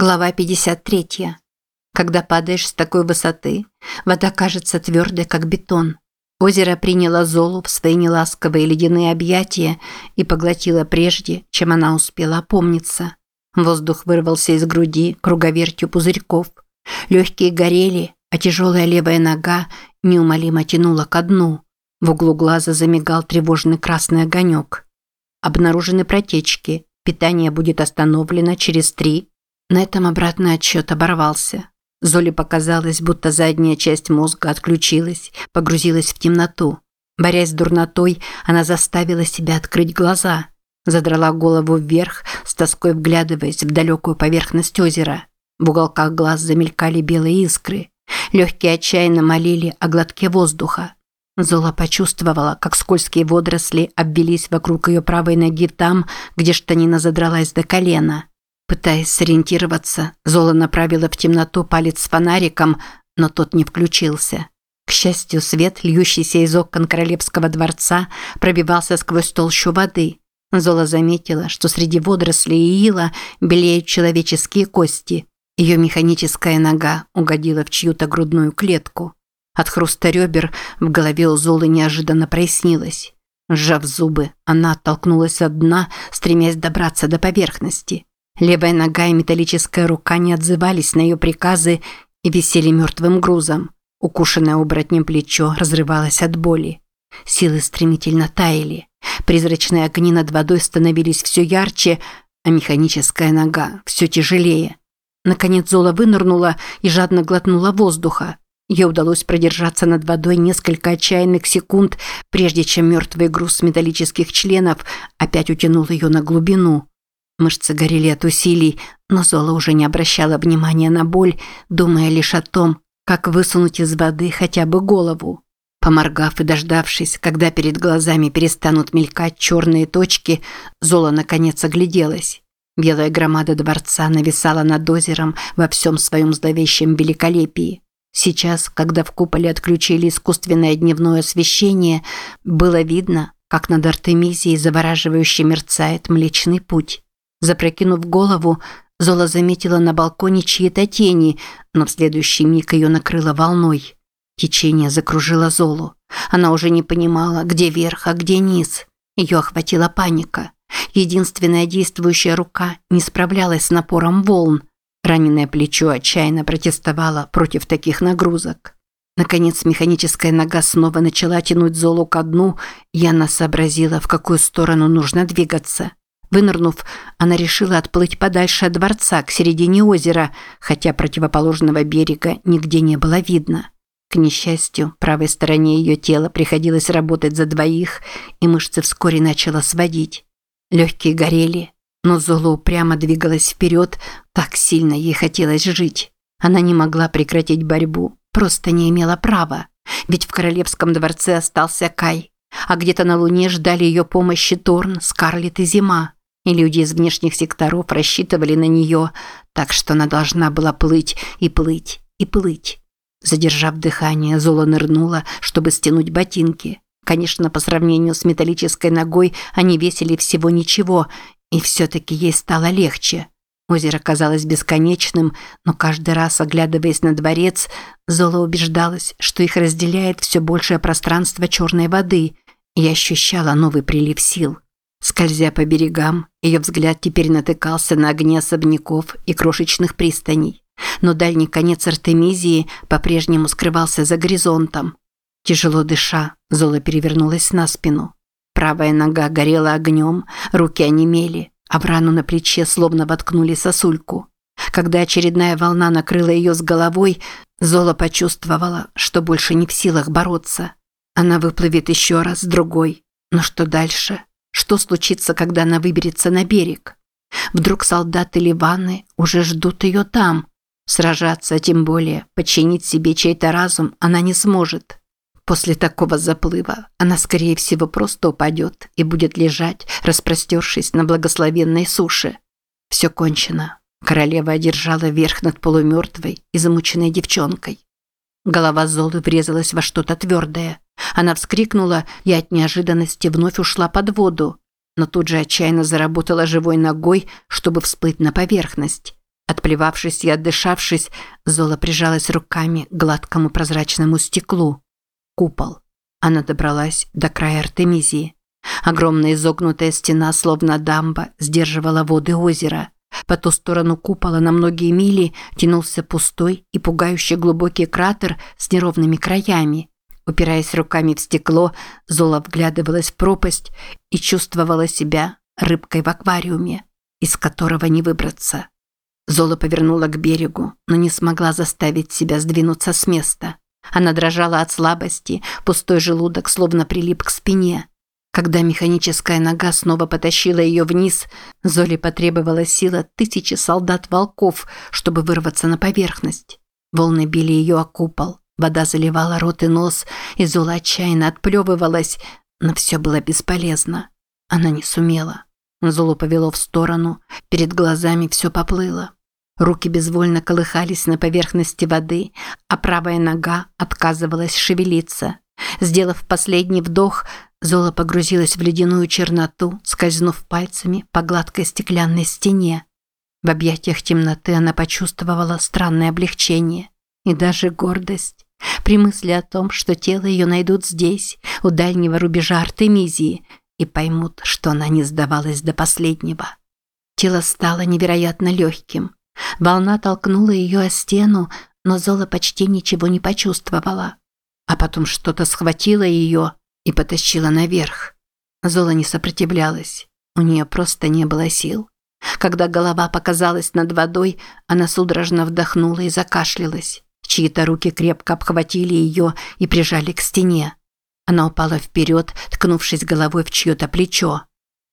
Глава 53. Когда падаешь с такой высоты, вода кажется твердой, как бетон. Озеро приняло Золу в свои неласковые ледяные объятия и поглотило прежде, чем она успела опомниться. Воздух вырвался из груди круговертью пузырьков. Легкие горели, а тяжелая левая нога неумолимо тянула ко дну. В углу глаза замигал тревожный красный огонек. Обнаружены протечки. Питание будет остановлено через три на этом обратный отсчет оборвался. Золе показалось, будто задняя часть мозга отключилась, погрузилась в темноту. Борясь с дурнотой, она заставила себя открыть глаза. Задрала голову вверх, с тоской вглядываясь в далекую поверхность озера. В уголках глаз замелькали белые искры. Легкие отчаянно молили о глотке воздуха. Зола почувствовала, как скользкие водоросли обвелись вокруг ее правой ноги там, где штанина задралась до колена. Пытаясь сориентироваться, Зола направила в темноту палец с фонариком, но тот не включился. К счастью, свет, льющийся из окон королевского дворца, пробивался сквозь толщу воды. Зола заметила, что среди водорослей и ила белеют человеческие кости. Ее механическая нога угодила в чью-то грудную клетку. От хруста ребер в голове у Золы неожиданно прояснилось. Сжав зубы, она оттолкнулась от дна, стремясь добраться до поверхности. Левая нога и металлическая рука не отзывались на ее приказы и висели мертвым грузом. Укушенное оборотнем плечо разрывалось от боли. Силы стремительно таяли. Призрачные огни над водой становились все ярче, а механическая нога все тяжелее. Наконец Зола вынырнула и жадно глотнула воздуха. Ей удалось продержаться над водой несколько отчаянных секунд, прежде чем мертвый груз металлических членов опять утянул ее на глубину. Мышцы горели от усилий, но Зола уже не обращала внимания на боль, думая лишь о том, как высунуть из воды хотя бы голову. Поморгав и дождавшись, когда перед глазами перестанут мелькать черные точки, Зола наконец огляделась. Белая громада дворца нависала над озером во всем своем зловещем великолепии. Сейчас, когда в куполе отключили искусственное дневное освещение, было видно, как над Артемизией завораживающе мерцает Млечный Путь. Запрокинув голову, Зола заметила на балконе чьи-то тени, но в следующий миг ее накрыло волной. Течение закружило Золу. Она уже не понимала, где верх, а где низ. Ее охватила паника. Единственная действующая рука не справлялась с напором волн. Раненое плечо отчаянно протестовало против таких нагрузок. Наконец механическая нога снова начала тянуть Золу ко дну, и она сообразила, в какую сторону нужно двигаться. Вынырнув, она решила отплыть подальше от дворца, к середине озера, хотя противоположного берега нигде не было видно. К несчастью, правой стороне ее тела приходилось работать за двоих, и мышцы вскоре начала сводить. Легкие горели, но Зола упрямо двигалась вперед, так сильно ей хотелось жить. Она не могла прекратить борьбу, просто не имела права, ведь в королевском дворце остался Кай, а где-то на Луне ждали ее помощи Торн, Скарлетт и Зима и люди из внешних секторов рассчитывали на нее, так что она должна была плыть и плыть и плыть. Задержав дыхание, Зола нырнула, чтобы стянуть ботинки. Конечно, по сравнению с металлической ногой они весили всего ничего, и все-таки ей стало легче. Озеро казалось бесконечным, но каждый раз, оглядываясь на дворец, Зола убеждалась, что их разделяет все большее пространство черной воды, и ощущала новый прилив сил. Скользя по берегам, ее взгляд теперь натыкался на огни особняков и крошечных пристаней. Но дальний конец Артемизии по-прежнему скрывался за горизонтом. Тяжело дыша, Зола перевернулась на спину. Правая нога горела огнем, руки онемели, а в рану на плече словно воткнули сосульку. Когда очередная волна накрыла ее с головой, Зола почувствовала, что больше не в силах бороться. Она выплывет еще раз, другой. Но что дальше? Что случится, когда она выберется на берег? Вдруг солдаты Ливаны уже ждут ее там. Сражаться, тем более подчинить себе чей-то разум она не сможет. После такого заплыва она, скорее всего, просто упадет и будет лежать, распростершись на благословенной суше. Все кончено. Королева одержала верх над полумертвой и замученной девчонкой. Голова Золы врезалась во что-то твердое. Она вскрикнула и от неожиданности вновь ушла под воду, но тут же отчаянно заработала живой ногой, чтобы всплыть на поверхность. Отплевавшись и отдышавшись, Зола прижалась руками к гладкому прозрачному стеклу. Купол. Она добралась до края Артемизии. Огромная изогнутая стена, словно дамба, сдерживала воды озера. По ту сторону купола на многие мили тянулся пустой и пугающий глубокий кратер с неровными краями. Упираясь руками в стекло, Зола вглядывалась в пропасть и чувствовала себя рыбкой в аквариуме, из которого не выбраться. Зола повернула к берегу, но не смогла заставить себя сдвинуться с места. Она дрожала от слабости, пустой желудок словно прилип к спине. Когда механическая нога снова потащила ее вниз, Золе потребовала сила тысячи солдат-волков, чтобы вырваться на поверхность. Волны били ее о купол, вода заливала рот и нос, и Зола отчаянно отплевывалась, но все было бесполезно. Она не сумела. Золу повело в сторону, перед глазами все поплыло. Руки безвольно колыхались на поверхности воды, а правая нога отказывалась шевелиться. Сделав последний вдох, Зола погрузилась в ледяную черноту, скользнув пальцами по гладкой стеклянной стене. В объятиях темноты она почувствовала странное облегчение и даже гордость. При мысли о том, что тело ее найдут здесь, у дальнего рубежа Артемизии, и поймут, что она не сдавалась до последнего. Тело стало невероятно легким. Волна толкнула ее о стену, но Зола почти ничего не почувствовала. А потом что-то схватило ее и потащило наверх. Зола не сопротивлялась. У нее просто не было сил. Когда голова показалась над водой, она судорожно вдохнула и закашлялась. Чьи-то руки крепко обхватили ее и прижали к стене. Она упала вперед, ткнувшись головой в чье-то плечо.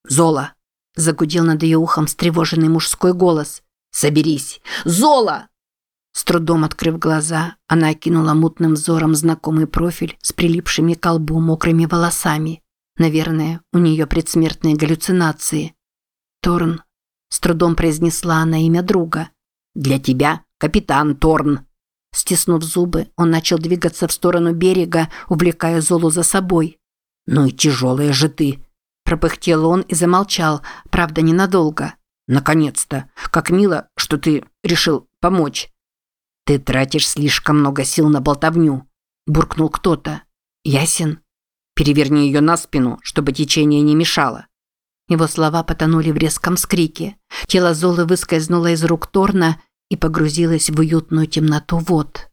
«Зола!» – загудел над ее ухом встревоженный мужской голос. Соберись! Зола!» С трудом открыв глаза, она окинула мутным взором знакомый профиль с прилипшими к колбу мокрыми волосами. Наверное, у нее предсмертные галлюцинации. «Торн», – с трудом произнесла она имя друга. «Для тебя, капитан Торн». Стиснув зубы, он начал двигаться в сторону берега, увлекая Золу за собой. «Ну и тяжелая же ты!» Пропыхтел он и замолчал, правда, ненадолго. Наконец-то. Как мило, что ты решил помочь. Ты тратишь слишком много сил на болтовню, буркнул кто-то. Ясен. Переверни ее на спину, чтобы течение не мешало. Его слова потонули в резком скрике. Тело Золы выскользнуло из рук Торна и погрузилось в уютную темноту вод.